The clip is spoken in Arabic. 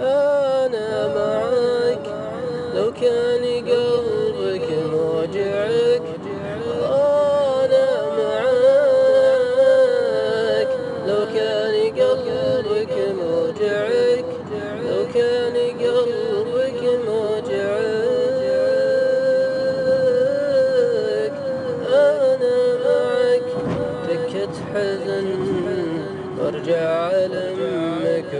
أنا معك. لو كان قلبك موجعك أنا معك. لو كان قلبك موجعك لو كان قلبك موجعك أنا معك. دكة حزن وارجع علمك.